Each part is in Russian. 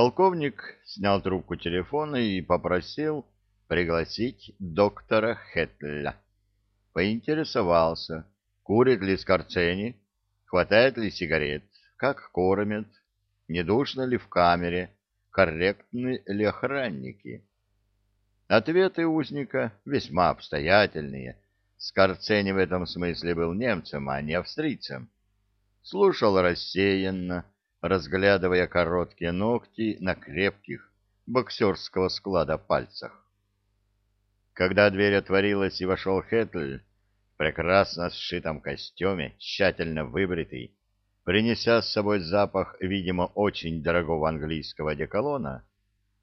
Полковник снял трубку телефона и попросил пригласить доктора Хетля. Поинтересовался, курит ли Скорцени, хватает ли сигарет, как кормят, не душно ли в камере, корректны ли охранники. Ответы узника весьма обстоятельные. Скорцени в этом смысле был немцем, а не австрийцем. Слушал рассеянно, разглядывая короткие ногти на крепких боксерского склада пальцах. Когда дверь отворилась и вошел Хетль, прекрасно сшитом костюме, тщательно выбритый, принеся с собой запах, видимо, очень дорогого английского одеколона,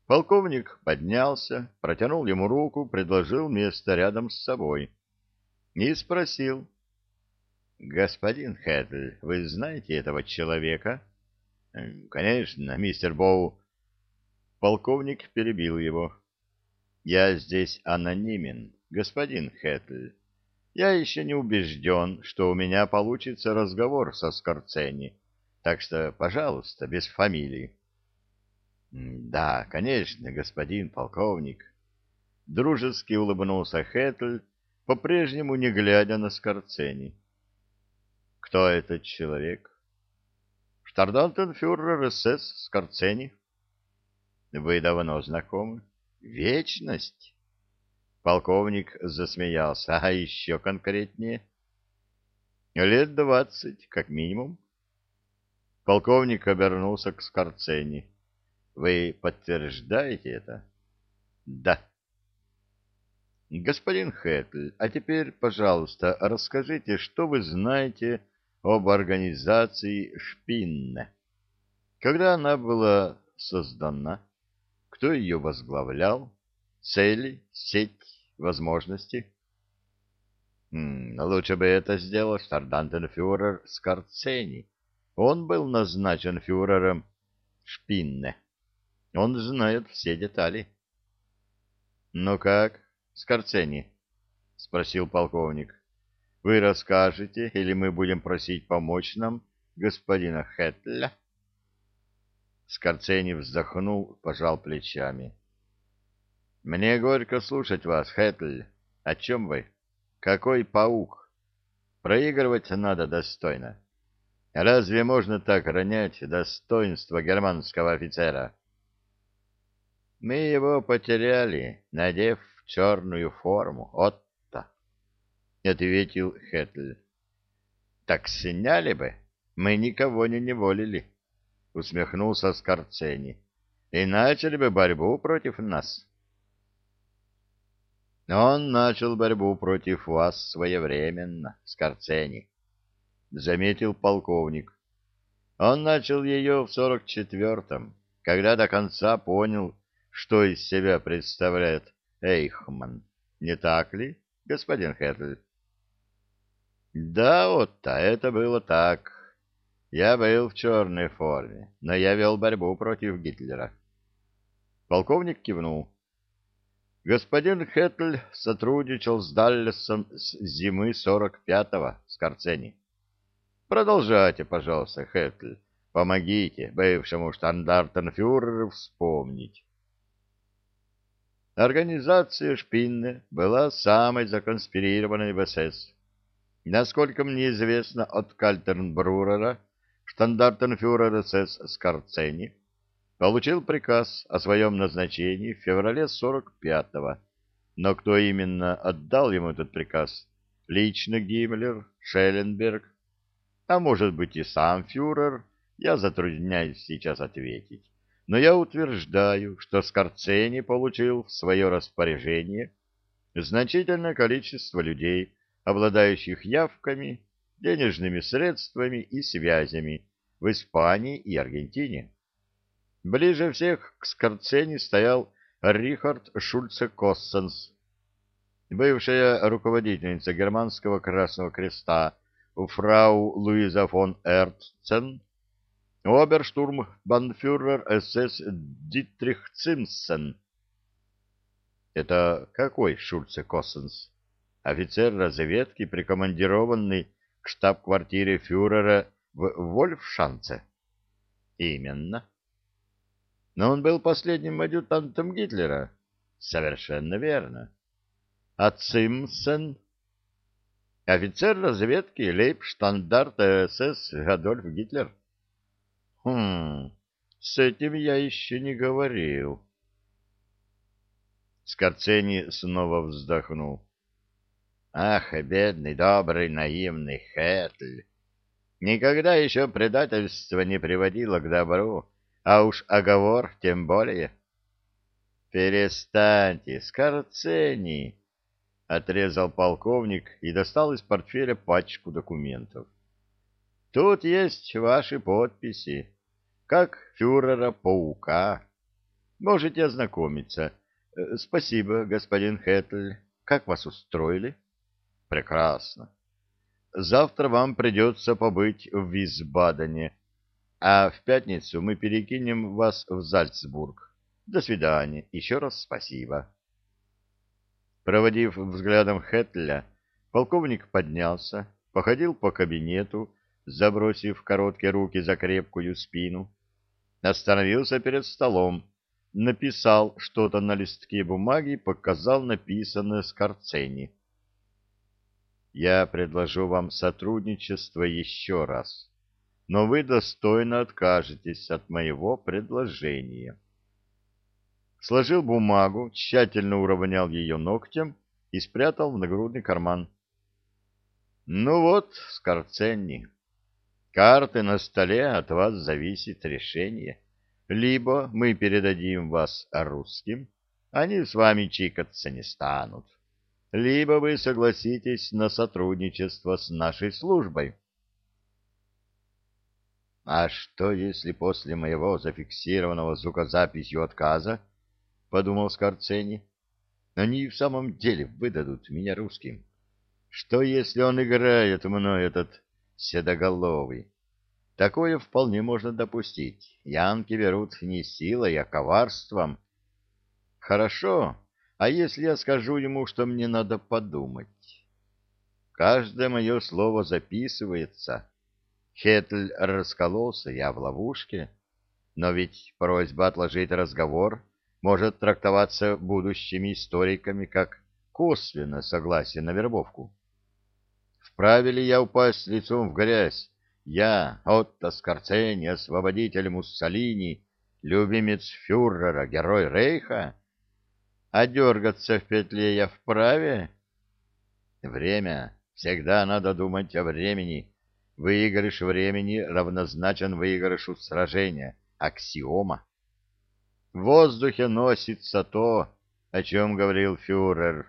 полковник поднялся, протянул ему руку, предложил место рядом с собой и спросил. — Господин Хэтль, вы знаете этого человека? — Конечно, мистер Боу. Полковник перебил его. — Я здесь анонимен, господин Хэтль. Я еще не убежден, что у меня получится разговор со Скорцени, так что, пожалуйста, без фамилии. — Да, конечно, господин полковник. Дружески улыбнулся Хэтль, по-прежнему не глядя на Скорцени. — Кто этот человек? — Штардантенфюрер СС Скорцени. — Вы давно знакомы? — Вечность. Полковник засмеялся. А еще конкретнее? Лет двадцать, как минимум. Полковник обернулся к Скорцени. Вы подтверждаете это? Да. Господин Хэтль, а теперь, пожалуйста, расскажите, что вы знаете об организации Шпинне. Когда она была создана? Кто ее возглавлял? Цели? Сеть? возможности. лучше бы это сделал штардантенфюрер Скорцени. Он был назначен фюрером Шпинне. Он знает все детали. — Ну как, Скорцени? — спросил полковник. — Вы расскажете, или мы будем просить помочь нам господина Хетля? Скорцени вздохнул, пожал плечами. — мне горько слушать вас, Хэтль. О чем вы? Какой паук? Проигрывать надо достойно. Разве можно так ронять достоинство германского офицера? Мы его потеряли, надев черную форму. Отто, — ответил Хэтль. Так сняли бы, мы никого не неволили, — усмехнулся Скорцени, — и начали бы борьбу против нас. — он начал борьбу против вас своевременно, Скорцени, — заметил полковник. Он начал ее в сорок четвертом, когда до конца понял, что из себя представляет Эйхман. Не так ли, господин Хэтль? Да, Отто, это было так. Я был в черной форме, но я вел борьбу против Гитлера. Полковник кивнул. Господин Хетль сотрудничал с Даллесом с зимы 45-го, с Карцени. Продолжайте, пожалуйста, Хетль. Помогите бывшему штандартенфюреру вспомнить. Организация Шпинне была самой законспирированной в СС. Насколько мне известно от Кальтернбрурера, штандартенфюрер СС Скорцени, получил приказ о своем назначении в феврале 45-го. Но кто именно отдал ему этот приказ? Лично Гиммлер, Шелленберг? А может быть и сам фюрер? Я затрудняюсь сейчас ответить. Но я утверждаю, что Скорцени получил в свое распоряжение значительное количество людей, обладающих явками, денежными средствами и связями в Испании и Аргентине. Ближе всех к Скорцени стоял Рихард Шульце-Коссенс, бывшая руководительница германского Красного Креста, фрау Луиза фон Эрцен, оберштурмбанфюрер СС Дитрих Цимсен. Это какой Шульце-Коссенс? Офицер разведки, прикомандированный к штаб-квартире фюрера в Вольфшанце? Именно. Но он был последним адъютантом Гитлера. Совершенно верно. А Цимсен? Офицер разведки лейбштандарта СС Адольф Гитлер. Хм, с этим я еще не говорил. Скорцени снова вздохнул. Ах, бедный, добрый, наивный Хэтль! Никогда еще предательство не приводило к добру, а уж оговор тем более. Перестаньте, Скорцени! — отрезал полковник и достал из портфеля пачку документов. Тут есть ваши подписи, как фюрера-паука. Можете ознакомиться. Э, спасибо, господин Хэтль. Как вас устроили? Прекрасно. Завтра вам придется побыть в Висбадене, а в пятницу мы перекинем вас в Зальцбург. До свидания. Еще раз спасибо. Проводив взглядом Хэтля, полковник поднялся, походил по кабинету, забросив короткие руки за крепкую спину, остановился перед столом, написал что-то на листке бумаги показал написанное Скорцени. «Я предложу вам сотрудничество еще раз, но вы достойно откажетесь от моего предложения» сложил бумагу, тщательно уравнял ее ногтем и спрятал в нагрудный карман. «Ну вот, Скорценни, карты на столе, от вас зависит решение. Либо мы передадим вас русским, они с вами чикаться не станут, либо вы согласитесь на сотрудничество с нашей службой». «А что, если после моего зафиксированного звукозаписью отказа — подумал Скорцени. «Они в самом деле выдадут меня русским. Что, если он играет мной, этот седоголовый? Такое вполне можно допустить. Янки берут не силой, а коварством. Хорошо, а если я скажу ему, что мне надо подумать? Каждое мое слово записывается. Хетль раскололся, я в ловушке. Но ведь просьба отложить разговор может трактоваться будущими историками как косвенное согласие на вербовку. Вправе ли я упасть лицом в грязь? Я, Отто Скорцени, освободитель Муссолини, любимец фюрера, герой Рейха? А дергаться в петле я вправе? Время. Всегда надо думать о времени. Выигрыш времени равнозначен выигрышу сражения. Аксиома. В воздухе носится то, о чем говорил фюрер.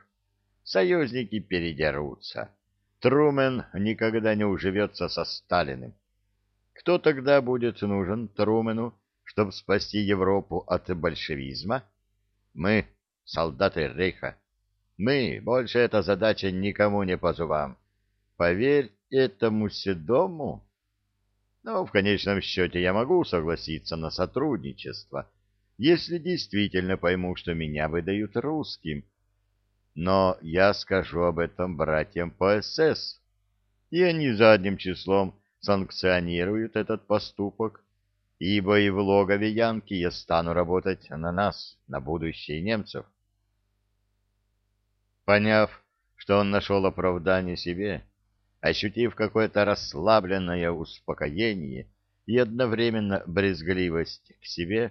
Союзники передерутся. Трумен никогда не уживется со Сталиным. Кто тогда будет нужен Трумену, чтобы спасти Европу от большевизма? Мы, солдаты Рейха. Мы, больше эта задача никому не по зубам. Поверь этому седому. Но в конечном счете я могу согласиться на сотрудничество если действительно пойму, что меня выдают русским. Но я скажу об этом братьям по СС, и они задним числом санкционируют этот поступок, ибо и в логове Янки я стану работать на нас, на будущее немцев. Поняв, что он нашел оправдание себе, ощутив какое-то расслабленное успокоение и одновременно брезгливость к себе,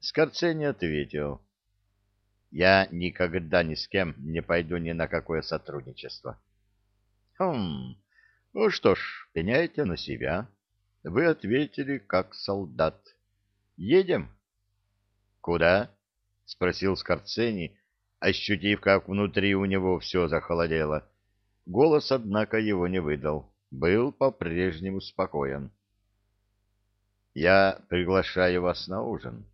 Скорцени ответил. «Я никогда ни с кем не пойду ни на какое сотрудничество». «Хм, ну что ж, пеняйте на себя. Вы ответили как солдат. Едем?» «Куда?» — спросил Скорцени, ощутив, как внутри у него все захолодело. Голос, однако, его не выдал. Был по-прежнему спокоен. «Я приглашаю вас на ужин».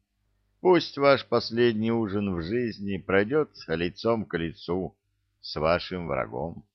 Пусть ваш последний ужин в жизни пройдет лицом к лицу с вашим врагом.